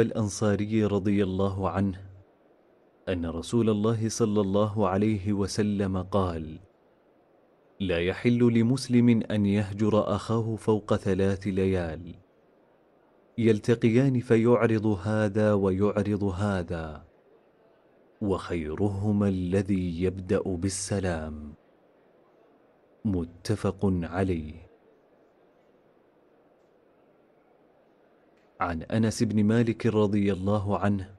الأنصاري رضي الله عنه أن رسول الله صلى الله عليه وسلم قال لا يحل لمسلم أن يهجر أخاه فوق ثلاث ليال. يلتقيان فيعرض هذا ويعرض هذا وخيرهما الذي يبدأ بالسلام. متفق عليه. عن أنس بن مالك رضي الله عنه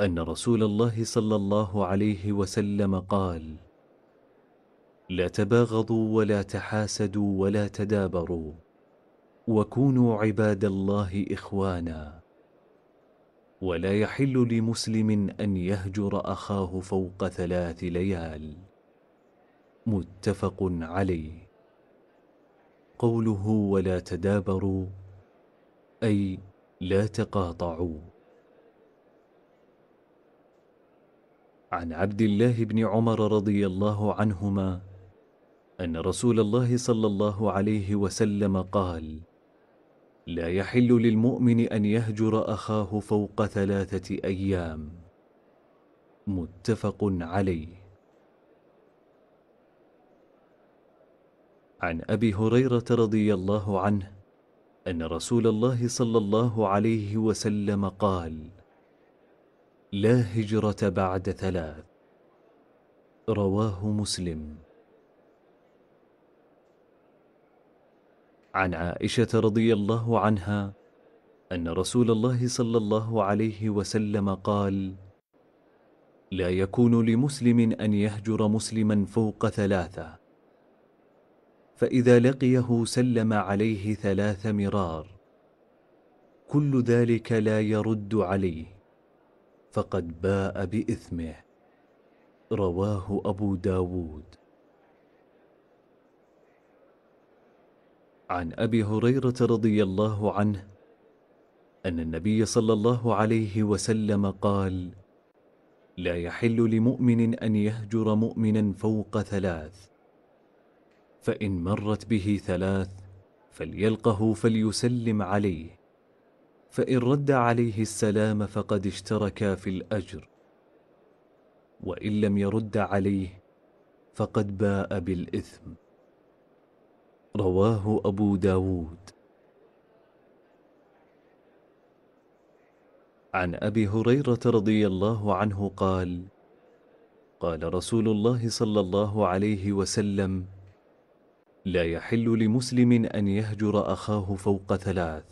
أن رسول الله صلى الله عليه وسلم قال لا تباغضوا ولا تحاسدوا ولا تدابروا وكونوا عباد الله إخوانا. ولا يحل لمسلم أن يهجر أخاه فوق ثلاث ليال. متفق عليه. قوله ولا تدابروا أي لا تقاطعوا. عن عبد الله بن عمر رضي الله عنهما أن رسول الله صلى الله عليه وسلم قال لا يحل للمؤمن أن يهجر أخاه فوق ثلاثة أيام. متفق عليه. عن أبي هريرة رضي الله عنه أن رسول الله صلى الله عليه وسلم قال لا هجرة بعد ثلاث رواه مسلم. عن عائشة رضي الله عنها أن رسول الله صلى الله عليه وسلم قال لا يكون لمسلم أن يهجر مسلما فوق ثلاثة فإذا لقيه سلم عليه ثلاث مرار. كل ذلك لا يرد عليه فقد باء بإثمه. رواه أبو داود. عن أبي هريرة رضي الله عنه أن النبي صلى الله عليه وسلم قال لا يحل لمؤمن أن يهجر مؤمنا فوق ثلاث. فإن مرت به ثلاث فليلقه فليسلم عليه فإن رد عليه السلام فقد اشتركا في الأجر وإن لم يرد عليه فقد باء بالإثم. رواه أبو داود. عن أبي هريرة رضي الله عنه قال قال رسول الله صلى الله عليه وسلم لا يحل لمسلم أن يهجر أخاه فوق ثلاث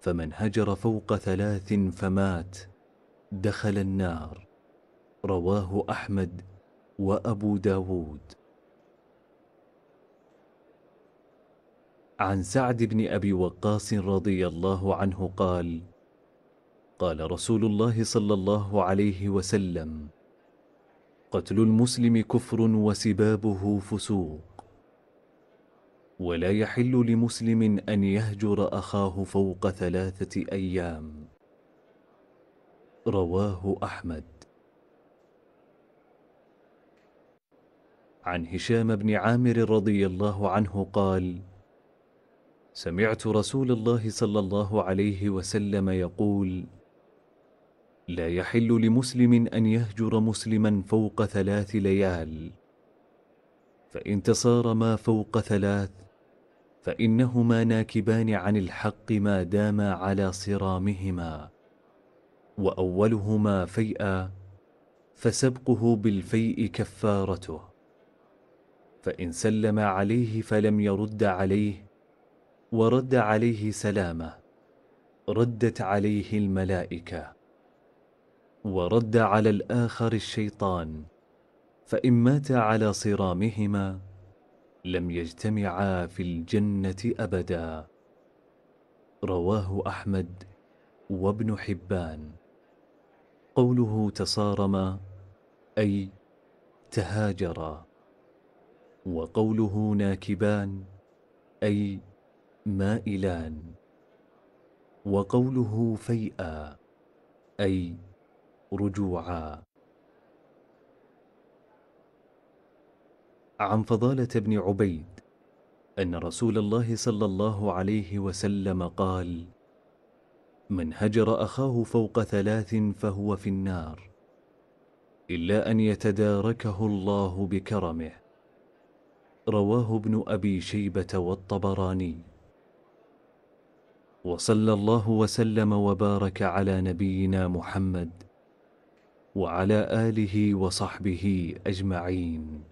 فمن هجر فوق ثلاث فمات دخل النار. رواه أحمد وأبو داود. عن سعد بن أبي وقاص رضي الله عنه قال قال رسول الله صلى الله عليه وسلم قتل المسلم كفر وسبابه فسوق. ولا يحل لمسلم أن يهجر أخاه فوق ثلاثة أيام. رواه أحمد. عن هشام بن عامر رضي الله عنه قال سمعت رسول الله صلى الله عليه وسلم يقول لا يحل لمسلم أن يهجر مسلما فوق ثلاث ليال. فإن تصار ما فوق ثلاث فإنهما ناكبان عن الحق ما داما على صرامهما وأولهما فيئا فسبقه بالفيء كفارته فإن سلم عليه فلم يرد عليه ورد عليه سلامه ردت عليه الملائكة ورد على الآخر الشيطان فإن مات على صرامهما لم يجتمعا في الجنة أبدا. رواه أحمد وابن حبان. قوله تصارما أي تهاجرا. وقوله ناكبان أي مائلان. وقوله فيئا أي رجوعا. عن فضالة بن عبيد أن رسول الله صلى الله عليه وسلم قال من هجر أخاه فوق ثلاث فهو في النار إلا أن يتداركه الله بكرمه. رواه ابن أبي شيبة والطبراني. وصلى الله وسلم وبارك على نبينا محمد وعلى آله وصحبه أجمعين.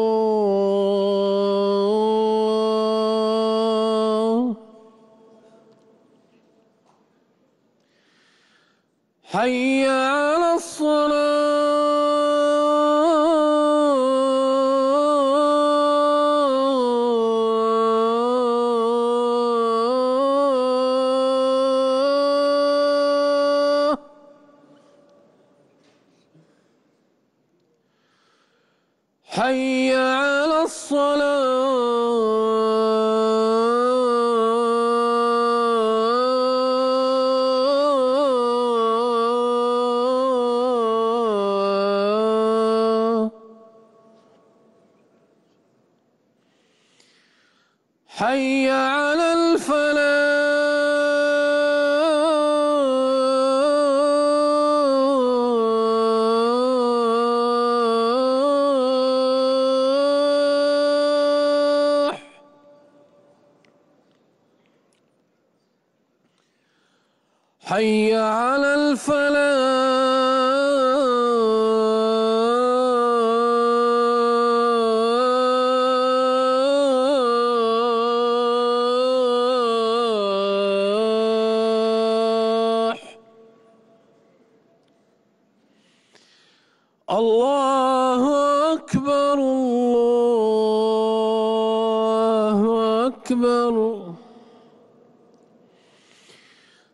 حي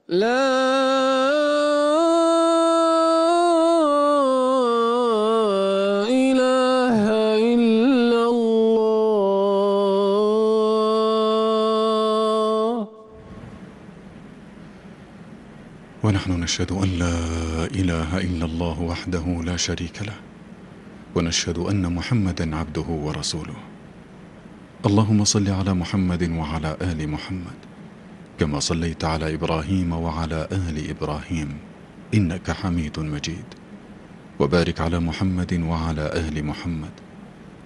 لا إله إلا الله. ونحن نشهد أن لا إله إلا الله وحده لا شريك له. ونشهد أن محمدا عبده ورسوله. اللهم صل على محمد وعلى آل محمد. كما صليت على إبراهيم وعلى آل إبراهيم إنك حميد مجيد. وبارك على محمد وعلى آل محمد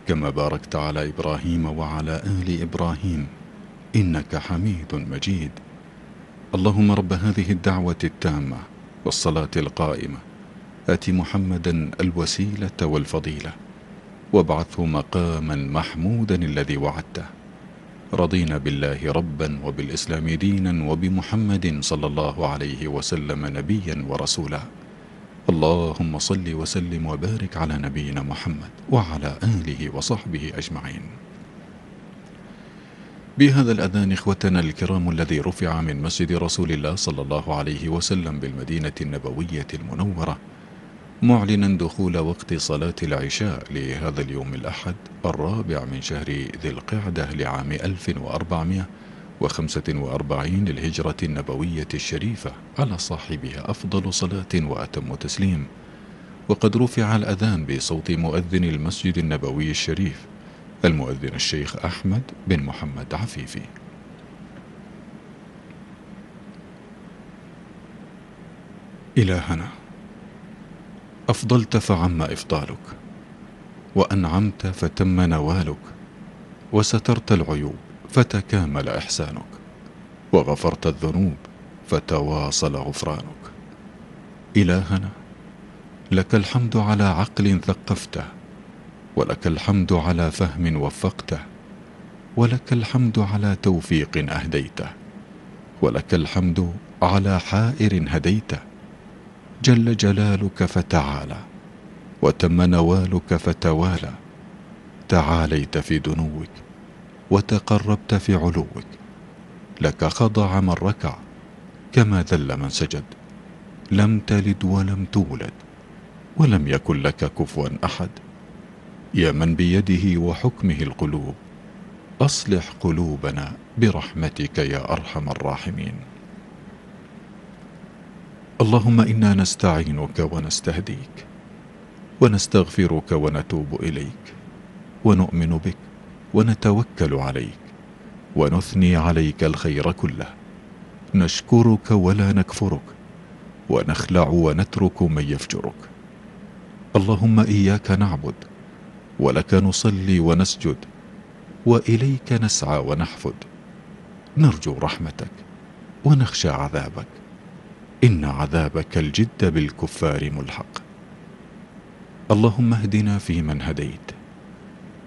كما باركت على إبراهيم وعلى آل إبراهيم إنك حميد مجيد. اللهم رب هذه الدعوة التامة والصلاة القائمة آت محمدا الوسيلة والفضيلة وابعثه مقاما محمودا الذي وعدته. رضينا بالله ربا وبالإسلام دينا وبمحمد صلى الله عليه وسلم نبيا ورسولا. اللهم صل وسلم وبارك على نبينا محمد وعلى آله وصحبه أجمعين. بهذا الأذان إخوتنا الكرام الذي رفع من مسجد رسول الله صلى الله عليه وسلم بالمدينة النبوية المنورة معلنا دخول وقت صلاة العشاء لهذا اليوم الأحد الرابع من شهر ذي القعدة لعام 1445 للهجرة النبوية الشريفة على صاحبها أفضل صلاة وأتم تسليم. وقد رفع الأذان بصوت مؤذن المسجد النبوي الشريف المؤذن الشيخ أحمد بن محمد عفيفي. إلهنا أفضلت فعم إفضالك وأنعمت فتم نوالك وسترت العيوب فتكامل إحسانك وغفرت الذنوب فتواصل غفرانك. إلهنا لك الحمد على عقل ثقفته ولك الحمد على فهم وفقته ولك الحمد على توفيق أهديته ولك الحمد على حائر هديته. جل جلالك فتعالى وتم نوالك فتوالى. تعاليت في دنوك وتقربت في علوك. لك خضع من ركع كما ذل من سجد. لم تلد ولم تولد ولم يكن لك كفوا أحد. يا من بيده وحكمه القلوب أصلح قلوبنا برحمتك يا أرحم الراحمين. اللهم إنا نستعينك ونستهديك ونستغفرك ونتوب إليك ونؤمن بك ونتوكل عليك ونثني عليك الخير كله. نشكرك ولا نكفرك ونخلع ونترك من يفجرك. اللهم إياك نعبد ولك نصلي ونسجد وإليك نسعى ونحفد نرجو رحمتك ونخشى عذابك. إن عذابك الجد بالكفار ملحق. اللهم اهدنا فيمن هديت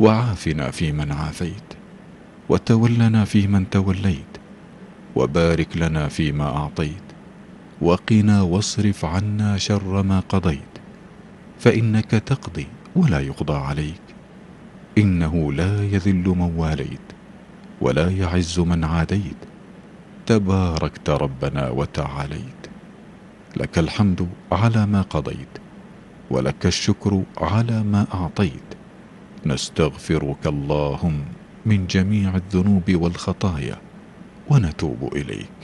وعافنا فيمن عافيت وتولنا فيمن توليت وبارك لنا فيما أعطيت وقنا واصرف عنا شر ما قضيت فإنك تقضي ولا يقضى عليك. إنه لا يذل من واليت ولا يعز من عاديت. تباركت ربنا وتعاليت. لك الحمد على ما قضيت ولك الشكر على ما أعطيت. نستغفرك اللهم من جميع الذنوب والخطايا ونتوب إليك.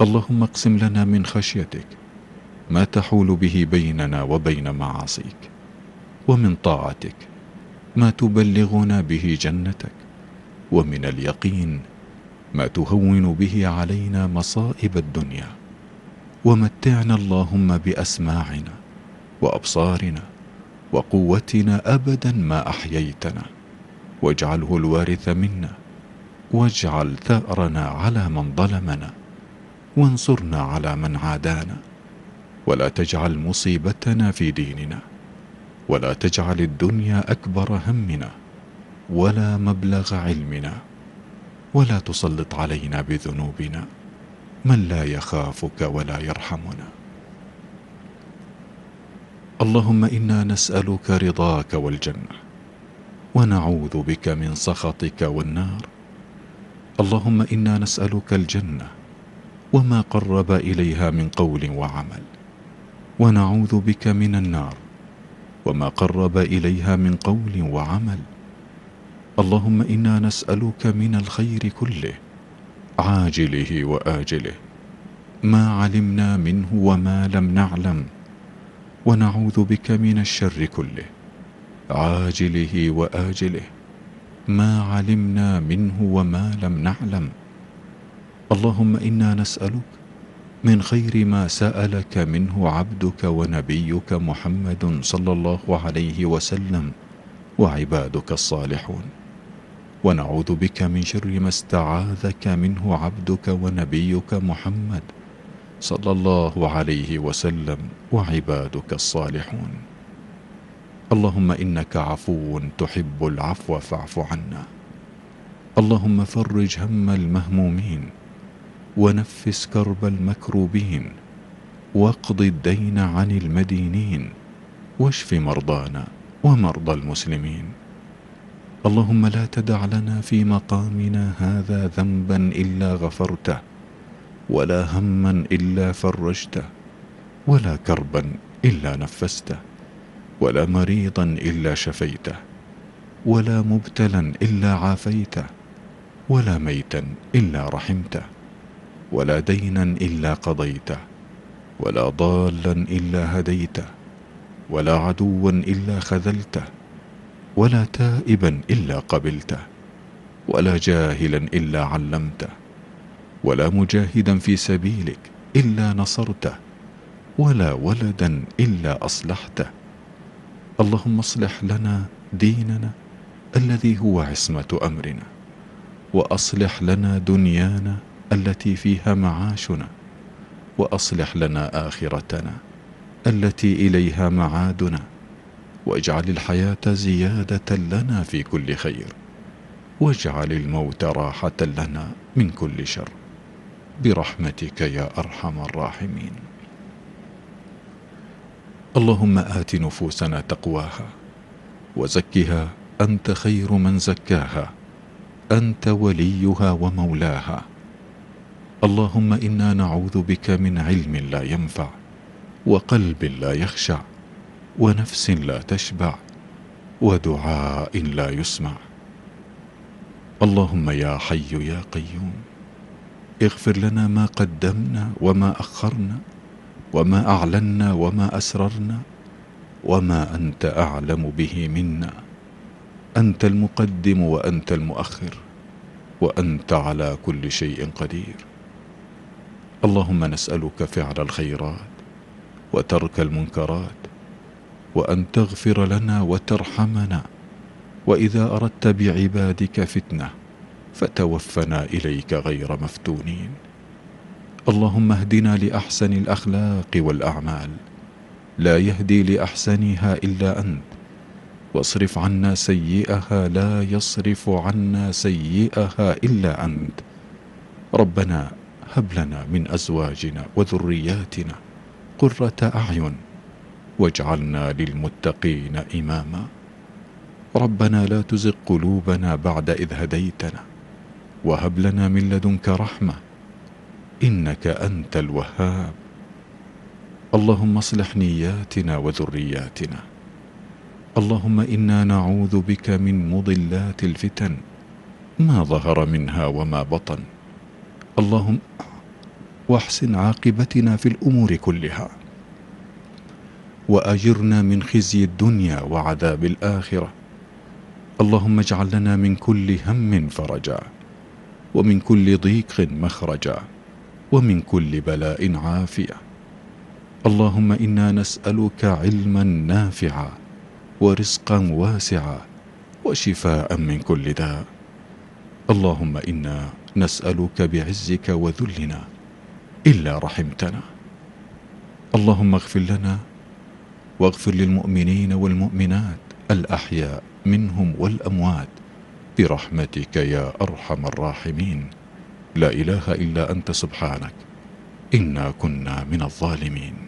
اللهم اقسم لنا من خشيتك ما تحول به بيننا وبين معاصيك ومن طاعتك ما تبلغنا به جنتك ومن اليقين ما تهون به علينا مصائب الدنيا. ومتعنا اللهم بأسماعنا وأبصارنا وقوتنا أبدا ما أحييتنا. واجعله الوارث منا واجعل ثأرنا على من ظلمنا وانصرنا على من عادانا. ولا تجعل مصيبتنا في ديننا. ولا تجعل الدنيا أكبر همنا ولا مبلغ علمنا. ولا تسلط علينا بذنوبنا. من لا يخافك ولا يرحمنا. اللهم إنا نسألك رضاك والجنة ونعوذ بك من سخطك والنار. اللهم إنا نسألك الجنة وما قرب إليها من قول وعمل ونعوذ بك من النار وما قرب إليها من قول وعمل. اللهم إنا نسألك من الخير كله عاجله وآجله. ما علمنا منه وما لم نعلم. ونعوذ بك من الشر كله. عاجله وآجله. ما علمنا منه وما لم نعلم. اللهم إنا نسألك من خير ما سألك منه عبدك ونبيك محمد صلى الله عليه وسلم وعبادك الصالحون. ونعوذ بك من شر ما استعاذك منه عبدك ونبيك محمد صلى الله عليه وسلم وعبادك الصالحون. اللهم إنك عفو تحب العفو فاعف عنا. اللهم فرج هم المهمومين ونفس كرب المكروبين واقض الدين عن المدينين واشف مرضانا ومرضى المسلمين. اللهم لا تدع لنا في مقامنا هذا ذنبا إلا غفرته ولا هما إلا فرجته ولا كربا إلا نفسته ولا مريضا إلا شفيته ولا مبتلا إلا عافيته ولا ميتا إلا رحمته ولا دينا إلا قضيته ولا ضالا إلا هديته ولا عدوا إلا خذلته ولا تائبا إلا قبلته ولا جاهلا إلا علمته ولا مجاهدا في سبيلك إلا نصرته ولا ولدا إلا أصلحته. اللهم اصلح لنا ديننا الذي هو عصمة أمرنا وأصلح لنا دنيانا التي فيها معاشنا وأصلح لنا آخرتنا التي إليها معادنا. واجعل الحياة زيادة لنا في كل خير واجعل الموت راحة لنا من كل شر. برحمتك يا أرحم الراحمين. اللهم آت نفوسنا تقواها وزكها أنت خير من زكاها أنت وليها ومولاها. اللهم إنا نعوذ بك من علم لا ينفع وقلب لا يخشع. ونفس لا تشبع ودعاء لا يسمع. اللهم يا حي يا قيوم اغفر لنا ما قدمنا وما أخرنا وما أعلنا وما أسررنا وما أنت أعلم به منا. أنت المقدم وأنت المؤخر وأنت على كل شيء قدير. اللهم نسألك فعل الخيرات وترك المنكرات وأن تغفر لنا وترحمنا وإذا أردت بعبادك فتنة فتوفنا إليك غير مفتونين. اللهم اهدنا لأحسن الأخلاق والأعمال لا يهدي لأحسنها إلا أنت واصرف عنا سيئها لا يصرف عنا سيئها إلا أنت. ربنا هب لنا من أزواجنا وذرياتنا قرة أعين واجعلنا للمتقين إماما. ربنا لا تزغ قلوبنا بعد إذ هديتنا وهب لنا من لدنك رحمة إنك أنت الوهاب. اللهم اصلح نياتنا وذرياتنا. اللهم إنا نعوذ بك من مضلات الفتن ما ظهر منها وما بطن. اللهم وأحسن عاقبتنا في الأمور كلها. وأجرنا من خزي الدنيا وعذاب الآخرة. اللهم اجعل لنا من كل هم فرجا ومن كل ضيق مخرجا ومن كل بلاء عافية اللهم إنا نسألك علما نافعا ورزقا واسعا وشفاء من كل داء. اللهم إنا نسألك بعزك وذلنا إلا رحمتنا. اللهم اغفر لنا واغفر للمؤمنين والمؤمنات الأحياء منهم والأموات برحمتك يا أرحم الراحمين. لا إله إلا أنت سبحانك. إنا كنا من الظالمين.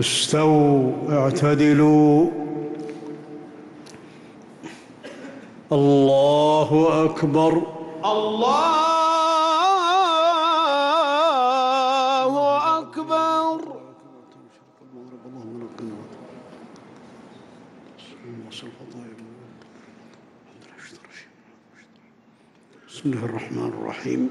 استووا اعتدلوا. الله أكبر. الله أكبر. بسم الله الرحمن الرحيم.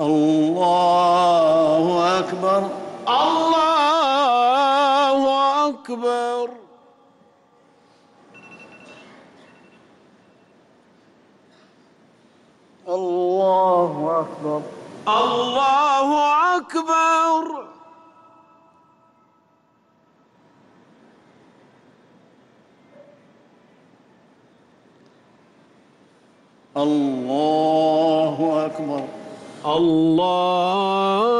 الله الله